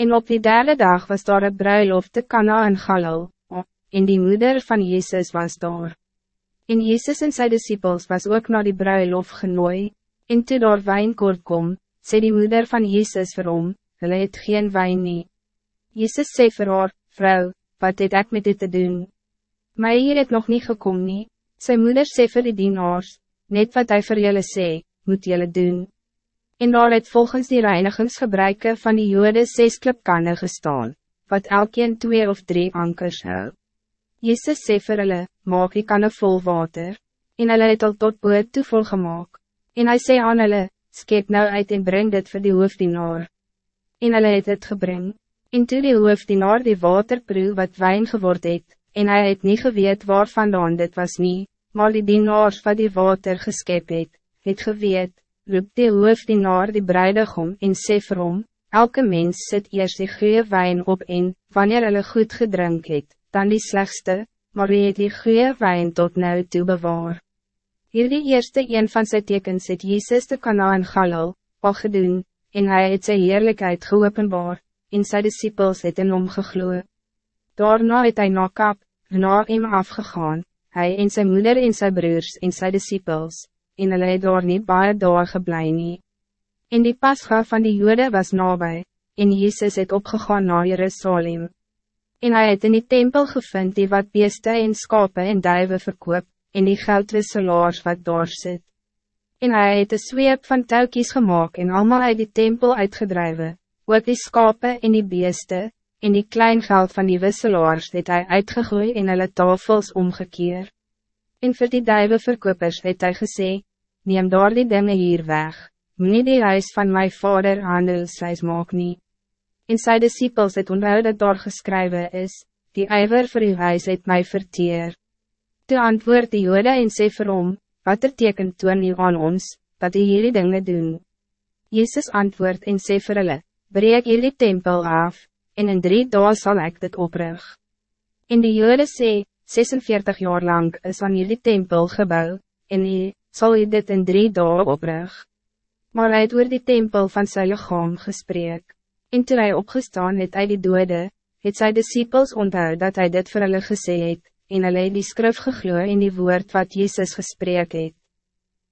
En op die derde dag was daar een bruiloft te Kana in Galil, en die moeder van Jezus was daar. En Jezus en zijn disciples was ook naar die bruiloft genooi, en toe daar wijnkoord kom, sê die moeder van Jezus vir hom, hulle het geen wijn nie. Jezus sê vir haar, vrou, wat het ek met dit te doen? My hier het nog niet gekom nie, sy moeder sê vir die dienaars, net wat hij vir julle sê, moet julle doen. En daar het volgens die reinigingsgebruike van die jode ses klipkanne gestaan, wat elkeen twee of drie ankers hou. Jezus sê vir hulle, maak die kanne vol water, en hulle het al tot boot toe vol gemaakt. En hij sê aan hulle, skep nou uit en breng dit vir die hoofdienaar. En hulle het het gebring, en toe die hoofdienaar die waterproe wat wijn geword het, en hij het niet geweet waar vandaan dit was niet, maar die dienaars wat die water geskep het, het geweet, roep die hoofdienaar die bruidegom en sê vir hom, elke mens sit eerst die goeie wijn op en, wanneer hulle goed gedrink het, dan die slechtste, maar wie het die goeie wijn tot nou toe bewaar. Hier die eerste een van sy tekens het Jezus de Kana in Galil, al gedoen, en hij het sy heerlijkheid geopenbaar, en sy disciples het in hom gegloe. Daarna het hy na kap, na hem afgegaan, hij en zijn moeder en zijn broers en zijn disciples, en hulle het daar nie baie daar geblei nie. En die pasga van die jode was nabij, en Jezus het opgegaan naar Jerusalem. En hij het in die tempel gevind die wat beeste en skape en duiven verkoop, en die geldwisselaars wat daar sit. En hij het een zweep van touwkies gemaakt en allemaal uit die tempel uitgedreven, ook die skape en die beeste, en die klein geld van die wisselaars het hij uitgegooid en hulle tafels omgekeerd. En voor die duivenverkopers het hij gezegd, neem daar die dinge hier weg, nie die huis van my vader handelswijs maak nie. En sy disciples het onthou dat daar geskrywe is, die ijver vir die huis het my verteer. Toe antwoord die jode en sê vir hom, wat er teken toon nie aan ons, dat die hierdie dinge doen. Jezus antwoord en sê vir hulle, breek hierdie tempel af, en in drie dagen zal ik dit oprig. En die jode sê, 46 jaar lang is aan hierdie tempel gebouw, en hy, zal hy dit in drie dagen oprig. Maar hy het oor die tempel van sy lichaam gesprek, en toe hy opgestaan het uit die dode, het sy disciples onthou dat hij dit vir hulle gesê het, en hulle het die skrif geglo in die woord wat Jezus gesprek het.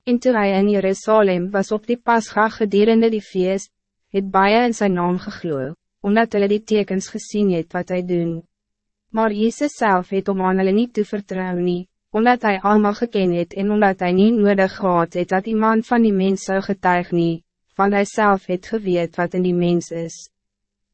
En toe hy in Jerusalem was op die pasga gedurende die feest, het baie in zijn naam geglo, omdat hulle die tekens gezien het wat hij doen. Maar Jezus zelf het om aan hulle nie te vertrouwen nie, omdat hij allemaal geken het en omdat hij niet nodig gehad het dat iemand van die mens zou getuig nie, van hij zelf het geweet wat in die mens is.